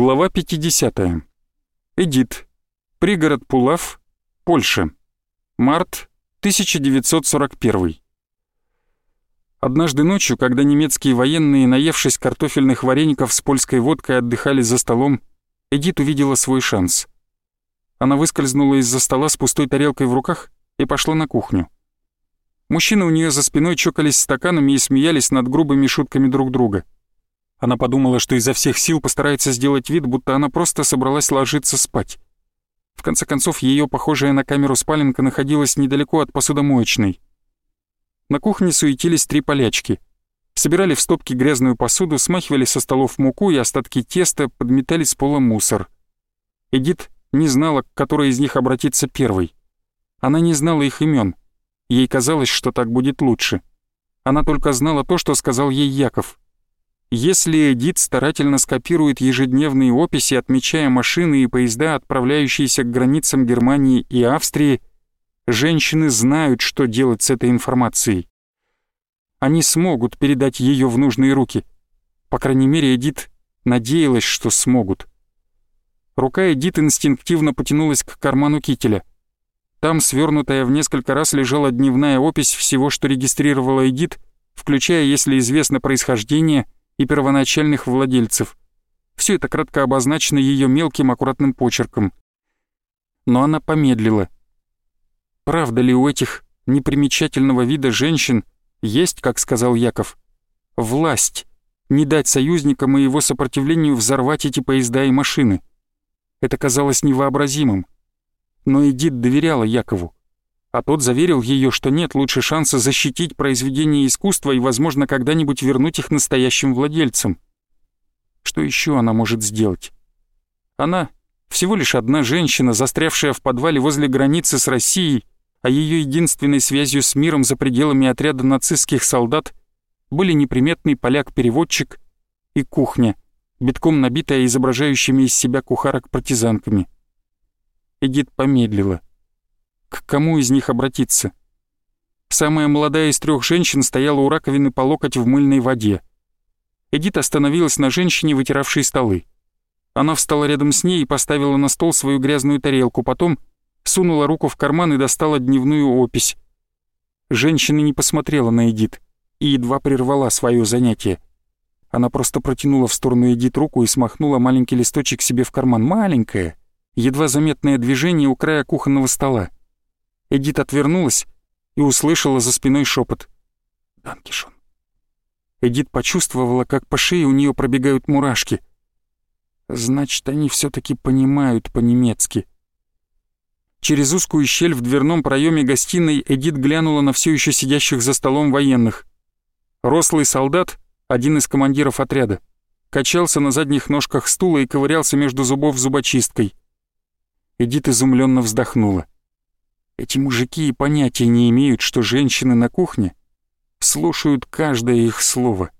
Глава 50. Эдит. Пригород Пулав, Польша. Март 1941. Однажды ночью, когда немецкие военные, наевшись картофельных вареников с польской водкой, отдыхали за столом, Эдит увидела свой шанс. Она выскользнула из-за стола с пустой тарелкой в руках и пошла на кухню. Мужчины у нее за спиной чокались стаканами и смеялись над грубыми шутками друг друга — она подумала, что изо всех сил постарается сделать вид, будто она просто собралась ложиться спать. В конце концов, ее похожая на камеру спаленка находилась недалеко от посудомоечной. На кухне суетились три полячки. Собирали в стопки грязную посуду, смахивали со столов муку и остатки теста, подметали с пола мусор. Эдит не знала, к которой из них обратиться первой. Она не знала их имен. Ей казалось, что так будет лучше. Она только знала то, что сказал ей Яков — если Эдит старательно скопирует ежедневные описи, отмечая машины и поезда, отправляющиеся к границам Германии и Австрии, женщины знают, что делать с этой информацией. Они смогут передать ее в нужные руки. По крайней мере, Эдит надеялась, что смогут. Рука Эдит инстинктивно потянулась к карману кителя. Там, свернутая в несколько раз, лежала дневная опись всего, что регистрировала Эдит, включая, если известно происхождение — и первоначальных владельцев. Все это кратко обозначено ее мелким аккуратным почерком. Но она помедлила. Правда ли у этих непримечательного вида женщин есть, как сказал Яков, власть не дать союзникам и его сопротивлению взорвать эти поезда и машины? Это казалось невообразимым. Но Эдит доверяла Якову а тот заверил ее, что нет лучше шанса защитить произведения искусства и, возможно, когда-нибудь вернуть их настоящим владельцам. Что еще она может сделать? Она всего лишь одна женщина, застрявшая в подвале возле границы с Россией, а ее единственной связью с миром за пределами отряда нацистских солдат были неприметный поляк-переводчик и кухня, битком набитая изображающими из себя кухарок-партизанками. Эдит помедлила. К кому из них обратиться? Самая молодая из трех женщин стояла у раковины по локоть в мыльной воде. Эдит остановилась на женщине, вытиравшей столы. Она встала рядом с ней и поставила на стол свою грязную тарелку, потом сунула руку в карман и достала дневную опись. Женщина не посмотрела на Эдит и едва прервала свое занятие. Она просто протянула в сторону Эдит руку и смахнула маленький листочек себе в карман. Маленькое, едва заметное движение у края кухонного стола. Эдит отвернулась и услышала за спиной шепот. «Данкишон». Эдит почувствовала, как по шее у нее пробегают мурашки. Значит, они все таки понимают по-немецки. Через узкую щель в дверном проеме гостиной Эдит глянула на все еще сидящих за столом военных. Рослый солдат, один из командиров отряда, качался на задних ножках стула и ковырялся между зубов зубочисткой. Эдит изумленно вздохнула. Эти мужики и понятия не имеют, что женщины на кухне слушают каждое их слово.